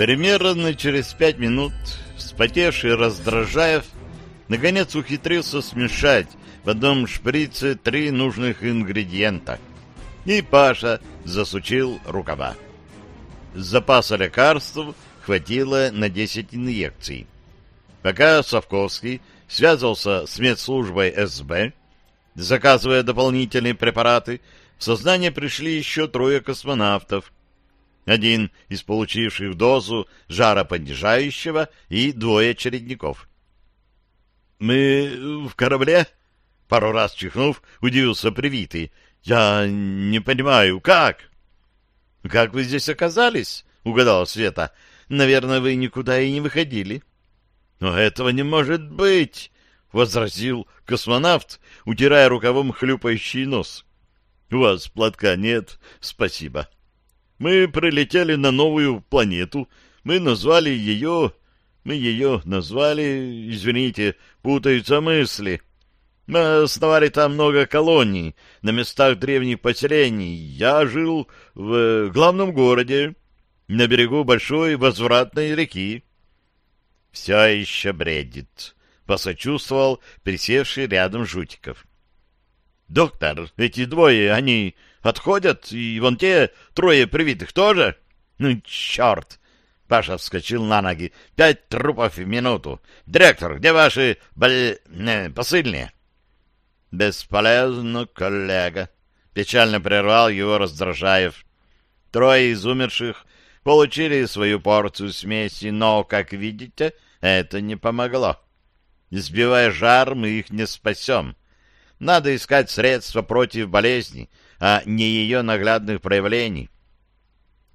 Примерно через пять минут, вспотевший Раздражаев, наконец ухитрился смешать в одном шприце три нужных ингредиента. И Паша засучил рукава. Запаса лекарств хватило на 10 инъекций. Пока Савковский связывался с медслужбой СБ, заказывая дополнительные препараты, в сознание пришли еще трое космонавтов, один из получивших дозу жаропонижающего и двое чередников. «Мы э, в корабле?» — пару раз чихнув, удивился привитый. «Я не понимаю, как?» «Как вы здесь оказались?» — Угадал Света. «Наверное, вы никуда и не выходили». «Но этого не может быть!» — возразил космонавт, утирая рукавом хлюпающий нос. — У вас платка нет, спасибо. Мы прилетели на новую планету. Мы назвали ее... Мы ее назвали... Извините, путаются мысли. Мы основали там много колоний на местах древних поселений. Я жил в э, главном городе, на берегу большой возвратной реки. Все еще бредит, посочувствовал присевший рядом Жутиков. Доктор, эти двое, они отходят, и вон те трое привитых тоже. Ну, черт! Паша вскочил на ноги. Пять трупов в минуту. Директор, где ваши боль... Э, посыльные? Бесполезно, коллега. Печально прервал его Раздражаев. Трое из умерших получили свою порцию смеси, но, как видите, это не помогло. Сбивая жар, мы их не спасем. Надо искать средства против болезней а не ее наглядных проявлений.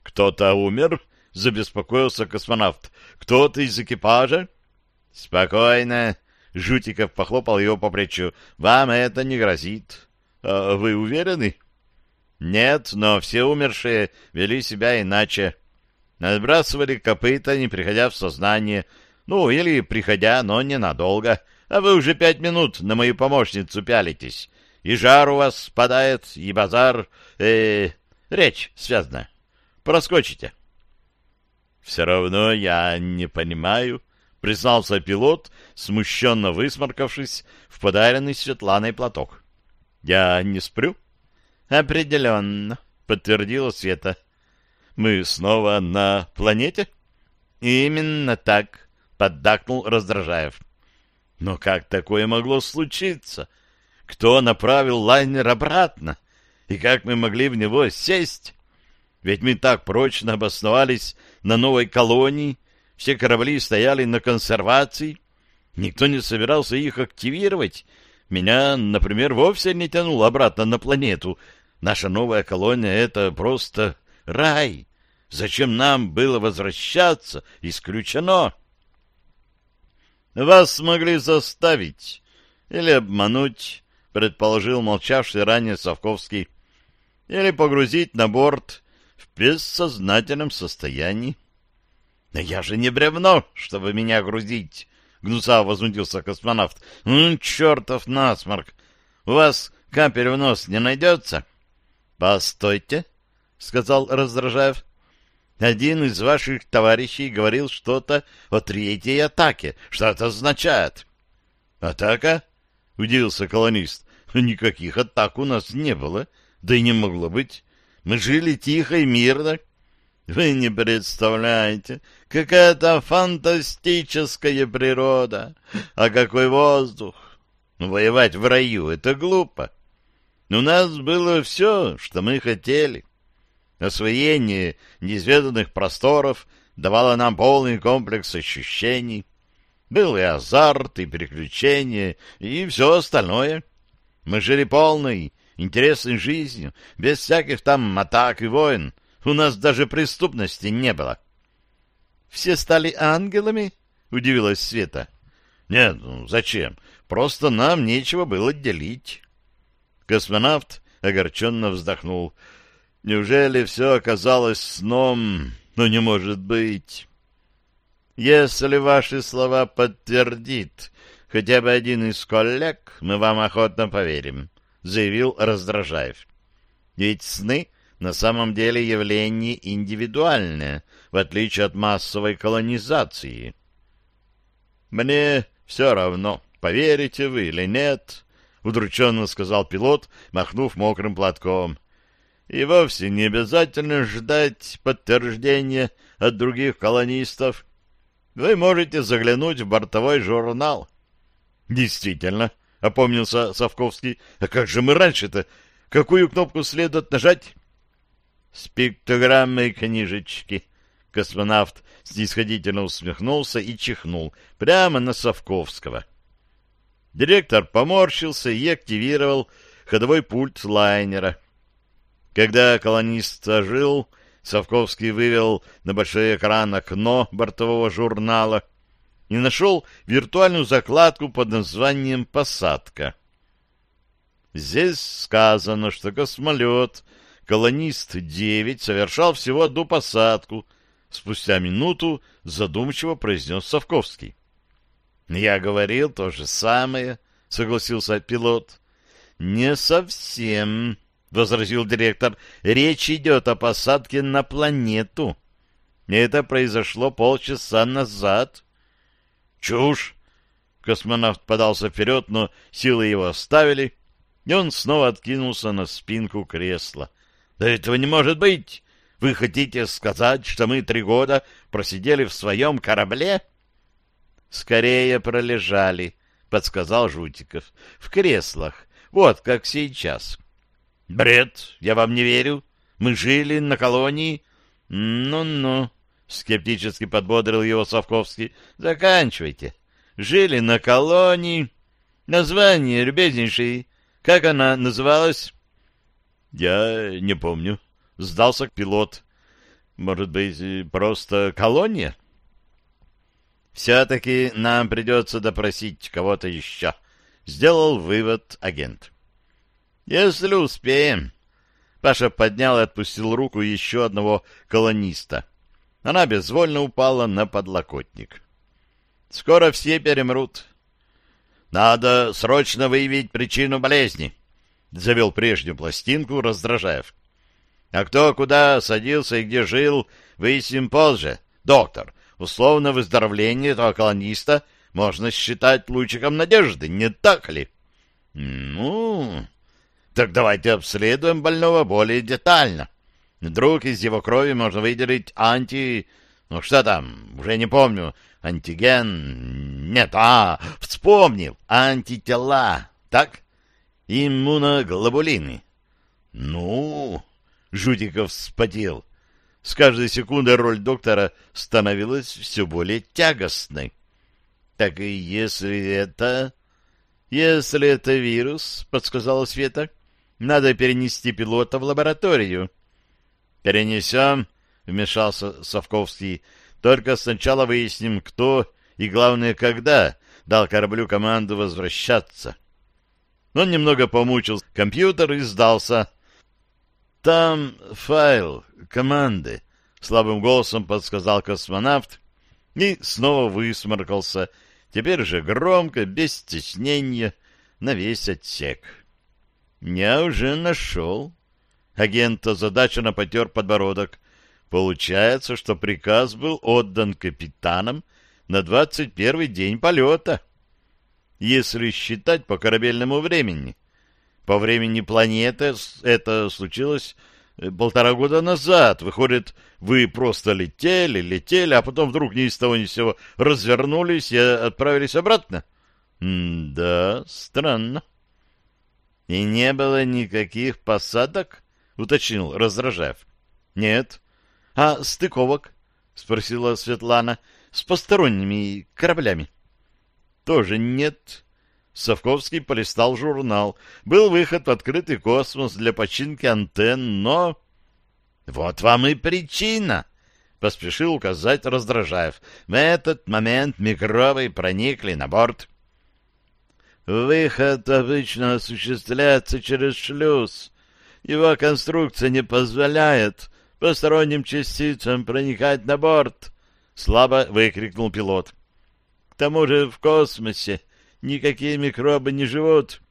«Кто-то умер?» — забеспокоился космонавт. «Кто-то из экипажа?» «Спокойно!» — Жутиков похлопал его по плечу. «Вам это не грозит». А «Вы уверены?» «Нет, но все умершие вели себя иначе. Отбрасывали копыта, не приходя в сознание. Ну, или приходя, но ненадолго. А вы уже пять минут на мою помощницу пялитесь и жар у вас спадает, и базар... Э, речь связана. Проскочите. Все равно я не понимаю, признался пилот, смущенно высморкавшись в подаренный Светланой платок. Я не сплю? Определенно, подтвердила Света. Мы снова на планете? Именно так, поддакнул Раздражаев. Но как такое могло случиться? — кто направил лайнер обратно и как мы могли в него сесть. Ведь мы так прочно обосновались на новой колонии, все корабли стояли на консервации, никто не собирался их активировать. Меня, например, вовсе не тянуло обратно на планету. Наша новая колония — это просто рай. Зачем нам было возвращаться? Исключено. Вас смогли заставить или обмануть, предположил молчавший ранее Савковский или погрузить на борт в бессознательном состоянии. — Но я же не бревно, чтобы меня грузить! — Гнусав возмутился космонавт. — Ну, чертов насморк! У вас капель в нос не найдется? — Постойте, — сказал Раздражаев. — Один из ваших товарищей говорил что-то о третьей атаке. Что это означает? — Атака? — удивился колонист. Никаких атак у нас не было, да и не могло быть. Мы жили тихо и мирно. Вы не представляете, какая-то фантастическая природа, а какой воздух. Ну, воевать в раю — это глупо. У нас было все, что мы хотели. Освоение неизведанных просторов давало нам полный комплекс ощущений. Был и азарт, и приключения, и все остальное — мы жили полной, интересной жизнью, без всяких там атак и войн. У нас даже преступности не было. — Все стали ангелами? — удивилась Света. — Нет, ну зачем? Просто нам нечего было делить. Космонавт огорченно вздохнул. — Неужели все оказалось сном? Ну, не может быть. — Если ваши слова подтвердит хотя бы один из коллег, мы вам охотно поверим», — заявил Раздражаев. «Ведь сны на самом деле явление индивидуальное, в отличие от массовой колонизации». «Мне все равно, поверите вы или нет», — удрученно сказал пилот, махнув мокрым платком. «И вовсе не обязательно ждать подтверждения от других колонистов. Вы можете заглянуть в бортовой журнал» Действительно, опомнился Савковский. А как же мы раньше-то? Какую кнопку следует нажать? С пиктограммой книжечки. Космонавт снисходительно усмехнулся и чихнул прямо на Савковского. Директор поморщился и активировал ходовой пульт лайнера. Когда колонист ожил, Савковский вывел на большой экран окно бортового журнала — и нашел виртуальную закладку под названием «Посадка». Здесь сказано, что космолет «Колонист-9» совершал всего одну посадку. Спустя минуту задумчиво произнес Совковский. «Я говорил то же самое», — согласился пилот. «Не совсем», — возразил директор. «Речь идет о посадке на планету. Это произошло полчаса назад». «Чушь!» Космонавт подался вперед, но силы его оставили, и он снова откинулся на спинку кресла. «Да этого не может быть! Вы хотите сказать, что мы три года просидели в своем корабле?» «Скорее пролежали», — подсказал Жутиков. «В креслах. Вот как сейчас». «Бред! Я вам не верю. Мы жили на колонии». «Ну-ну», — скептически подбодрил его Савковский. — Заканчивайте. Жили на колонии. Название, любезнейший, как она называлась? — Я не помню. — сдался пилот. — Может быть, просто колония? — Все-таки нам придется допросить кого-то еще, — сделал вывод агент. — Если успеем. Паша поднял и отпустил руку еще одного колониста — она безвольно упала на подлокотник. «Скоро все перемрут». «Надо срочно выявить причину болезни», — завел прежнюю пластинку Раздражаев. «А кто куда садился и где жил, выясним позже. Доктор, условно выздоровление этого колониста можно считать лучиком надежды, не так ли?» «Ну...» «Так давайте обследуем больного более детально». Вдруг из его крови можно выделить анти... Ну что там, уже не помню. Антиген... Нет, а, вспомнил. Антитела, так? Иммуноглобулины. Ну... Жутиков вспотел. С каждой секундой роль доктора становилась все более тягостной. «Так и если это...» «Если это вирус», — подсказала Света, — «надо перенести пилота в лабораторию». «Перенесем», — вмешался Совковский. «Только сначала выясним, кто и, главное, когда дал кораблю команду возвращаться». Он немного помучил компьютер и сдался. «Там файл команды», — слабым голосом подсказал космонавт и снова высморкался, теперь же громко, без стеснения, на весь отсек. «Я уже нашел», Агент озадаченно потер подбородок. Получается, что приказ был отдан капитанам на 21 день полета. Если считать по корабельному времени. По времени планеты это случилось э, полтора года назад. Выходит, вы просто летели, летели, а потом вдруг ни с того ни с сего развернулись и отправились обратно? М да, странно. И не было никаких посадок? — уточнил Раздражаев. — Нет. — А стыковок? — спросила Светлана. — С посторонними кораблями. — Тоже нет. Совковский полистал журнал. Был выход в открытый космос для починки антенн, но... — Вот вам и причина! — поспешил указать Раздражаев. В этот момент микробы проникли на борт. — Выход обычно осуществляется через шлюз, его конструкция не позволяет посторонним частицам проникать на борт, слабо выкрикнул пилот. К тому же в космосе никакие микробы не живут.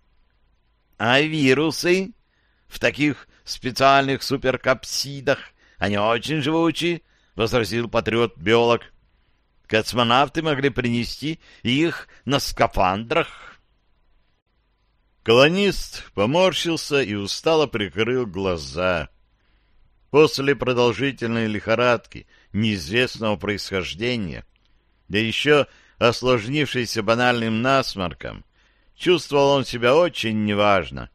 А вирусы в таких специальных суперкапсидах, они очень живучи, возразил патриот-биолог. Космонавты могли принести их на скафандрах. Колонист поморщился и устало прикрыл глаза. После продолжительной лихорадки неизвестного происхождения, да еще осложнившейся банальным насморком, чувствовал он себя очень неважно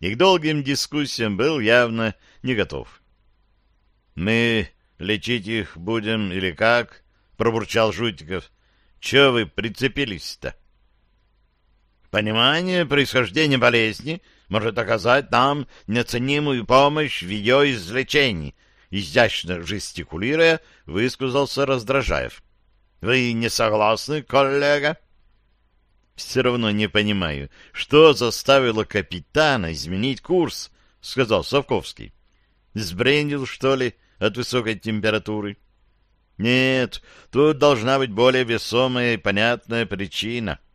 и к долгим дискуссиям был явно не готов. «Мы лечить их будем или как?» — пробурчал Жутиков. Чего вы прицепились-то?» Понимание происхождения болезни может оказать нам неоценимую помощь в ее извлечении. изящно жестикулируя, высказался Раздражаев. Вы не согласны, коллега? Все равно не понимаю, что заставило капитана изменить курс, сказал Совковский. Сбрендил, что ли, от высокой температуры? Нет, тут должна быть более весомая и понятная причина —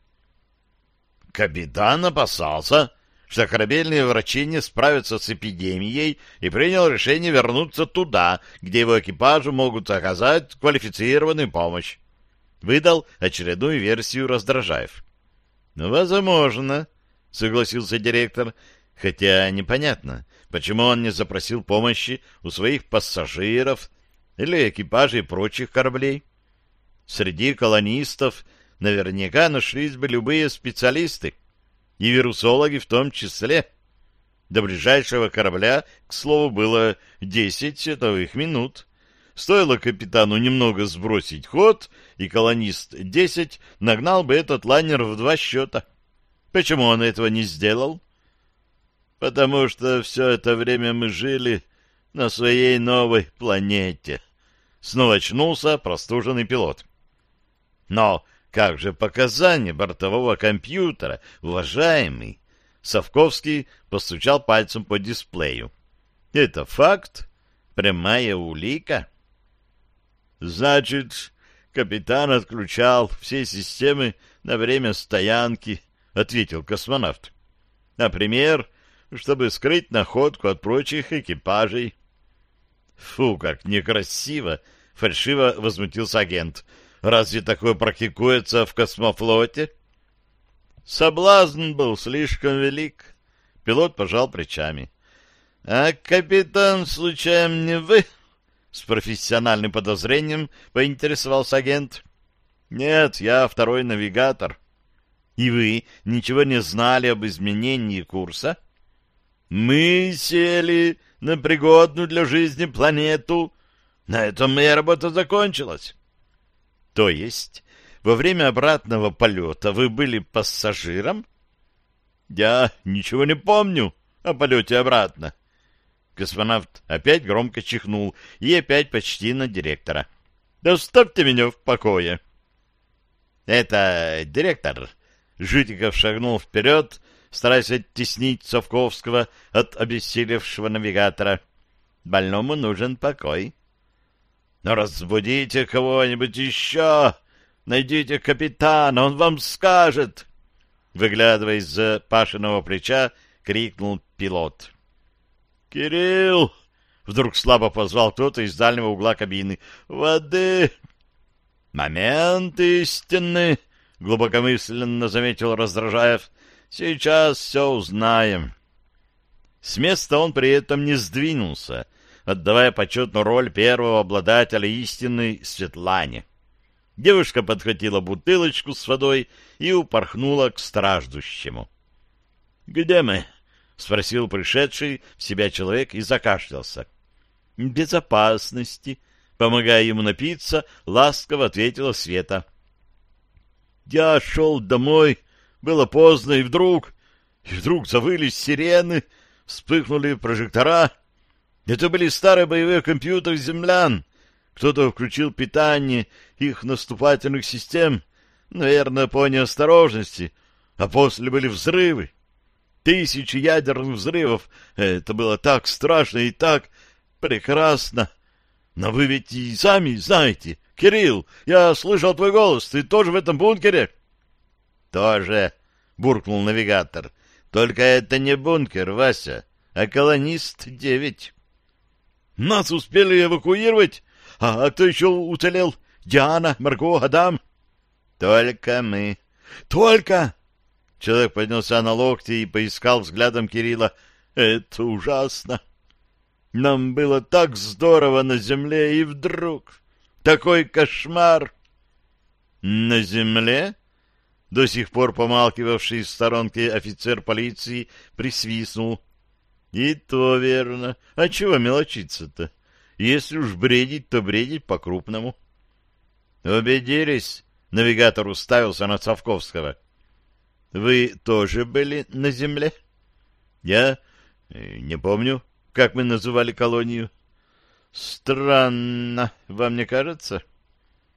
Капитан опасался, что корабельные врачи не справятся с эпидемией и принял решение вернуться туда, где его экипажу могут оказать квалифицированную помощь. Выдал очередную версию Раздражаев. «Ну, «Возможно», — согласился директор, хотя непонятно, почему он не запросил помощи у своих пассажиров или экипажей прочих кораблей. Среди колонистов наверняка нашлись бы любые специалисты, и вирусологи в том числе. До ближайшего корабля, к слову, было 10 световых минут. Стоило капитану немного сбросить ход, и колонист-10 нагнал бы этот лайнер в два счета. Почему он этого не сделал? Потому что все это время мы жили на своей новой планете. Снова очнулся простуженный пилот. Но как же показания бортового компьютера, уважаемый? Совковский постучал пальцем по дисплею. Это факт? Прямая улика? Значит, капитан отключал все системы на время стоянки, ответил космонавт. Например, чтобы скрыть находку от прочих экипажей. Фу, как некрасиво! Фальшиво возмутился агент — Разве такое практикуется в космофлоте? Соблазн был слишком велик. Пилот пожал плечами. — А капитан, случаем, не вы? — с профессиональным подозрением поинтересовался агент. — Нет, я второй навигатор. — И вы ничего не знали об изменении курса? — Мы сели на пригодную для жизни планету. На этом моя работа закончилась. То есть, во время обратного полета вы были пассажиром? Я ничего не помню о полете обратно. Космонавт опять громко чихнул и опять почти на директора. Да оставьте меня в покое. Это директор. Житиков шагнул вперед, стараясь оттеснить Совковского от обессилевшего навигатора. Больному нужен покой. Но разбудите кого-нибудь еще! Найдите капитана, он вам скажет!» Выглядывая из-за Пашиного плеча, крикнул пилот. «Кирилл!» — вдруг слабо позвал кто-то из дальнего угла кабины. «Воды!» «Момент истинный!» — глубокомысленно заметил Раздражаев. «Сейчас все узнаем». С места он при этом не сдвинулся — отдавая почетную роль первого обладателя истинной Светлане. Девушка подхватила бутылочку с водой и упорхнула к страждущему. — Где мы? — спросил пришедший в себя человек и закашлялся. — Безопасности. Помогая ему напиться, ласково ответила Света. — Я шел домой, было поздно, и вдруг... И вдруг завылись сирены, вспыхнули прожектора — это были старые боевые компьютеры землян. Кто-то включил питание их наступательных систем, наверное, по неосторожности, а после были взрывы. Тысячи ядерных взрывов. Это было так страшно и так прекрасно. Но вы ведь и сами знаете. Кирилл, я слышал твой голос. Ты тоже в этом бункере? Тоже, буркнул навигатор. Только это не бункер, Вася, а колонист девять. Нас успели эвакуировать? А, а кто еще уцелел? Диана, Марго, Адам? Только мы. Только? Человек поднялся на локти и поискал взглядом Кирилла. Это ужасно. Нам было так здорово на земле, и вдруг... Такой кошмар! На земле? До сих пор помалкивавший в сторонке офицер полиции присвистнул. И то верно. А чего мелочиться-то? Если уж бредить, то бредить по-крупному. Убедились? Навигатор уставился на Цавковского. Вы тоже были на земле? Я э, не помню, как мы называли колонию. Странно, вам не кажется?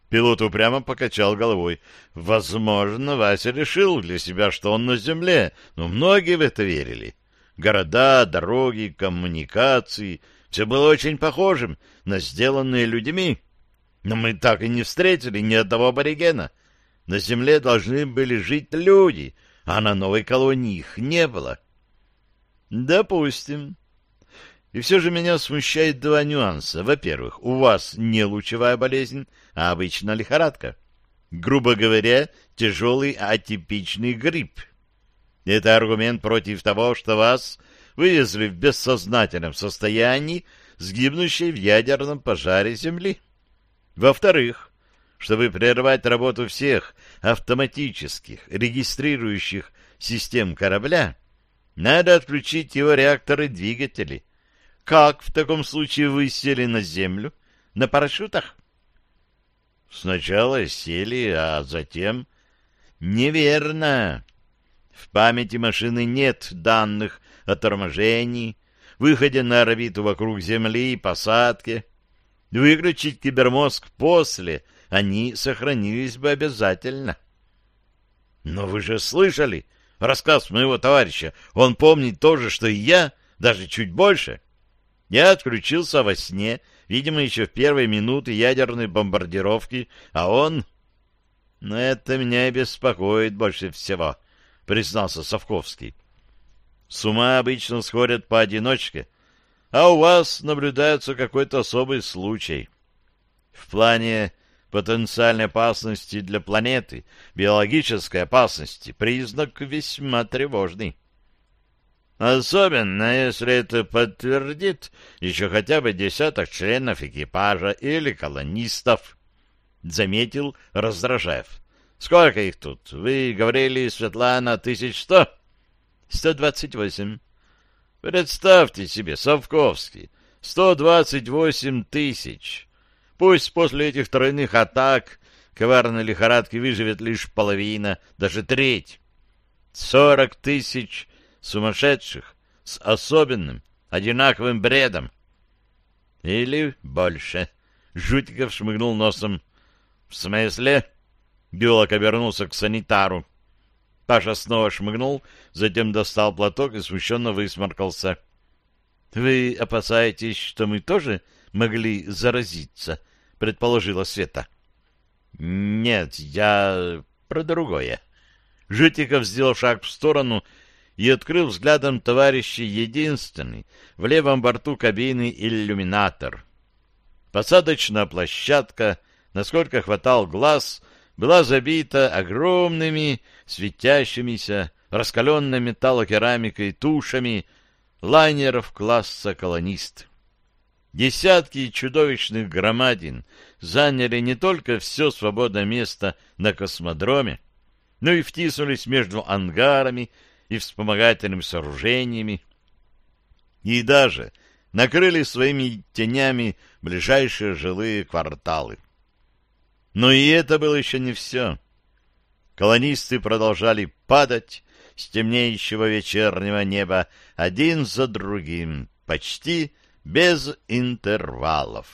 Пилот упрямо покачал головой. Возможно, Вася решил для себя, что он на земле, но многие в это верили. — Города, дороги, коммуникации — все было очень похожим на сделанные людьми. Но мы так и не встретили ни одного аборигена. На земле должны были жить люди, а на новой колонии их не было. Допустим. И все же меня смущает два нюанса. Во-первых, у вас не лучевая болезнь, а обычная лихорадка. Грубо говоря, тяжелый атипичный грипп. Это аргумент против того, что вас вывезли в бессознательном состоянии, сгибнущей в ядерном пожаре Земли. Во-вторых, чтобы прервать работу всех автоматических регистрирующих систем корабля, надо отключить его реакторы двигатели. Как в таком случае вы сели на Землю? На парашютах? Сначала сели, а затем... Неверно. В памяти машины нет данных о торможении, выходе на орбиту вокруг Земли и посадке. Выключить кибермозг после они сохранились бы обязательно. Но вы же слышали рассказ моего товарища. Он помнит то же, что и я, даже чуть больше. Я отключился во сне, видимо, еще в первые минуты ядерной бомбардировки, а он... Но это меня беспокоит больше всего. — признался Савковский. «С ума обычно сходят поодиночке, а у вас наблюдается какой-то особый случай. В плане потенциальной опасности для планеты, биологической опасности, признак весьма тревожный». Особенно, если это подтвердит еще хотя бы десяток членов экипажа или колонистов, — заметил Раздражаев. Сколько их тут? Вы говорили, Светлана, тысяч сто? Сто двадцать восемь. Представьте себе, Совковский, сто двадцать восемь тысяч. Пусть после этих тройных атак коварной лихорадки выживет лишь половина, даже треть. Сорок тысяч сумасшедших с особенным, одинаковым бредом. Или больше. Жутиков шмыгнул носом. В смысле? — Белок обернулся к санитару. Паша снова шмыгнул, затем достал платок и смущенно высморкался. — Вы опасаетесь, что мы тоже могли заразиться? — предположила Света. — Нет, я про другое. Житиков сделал шаг в сторону и открыл взглядом товарища единственный в левом борту кабины иллюминатор. Посадочная площадка, насколько хватал глаз — была забита огромными светящимися раскаленной металлокерамикой тушами лайнеров класса «Колонист». Десятки чудовищных громадин заняли не только все свободное место на космодроме, но и втиснулись между ангарами и вспомогательными сооружениями, и даже накрыли своими тенями ближайшие жилые кварталы. Но и это было еще не все. Колонисты продолжали падать с темнеющего вечернего неба один за другим, почти без интервалов.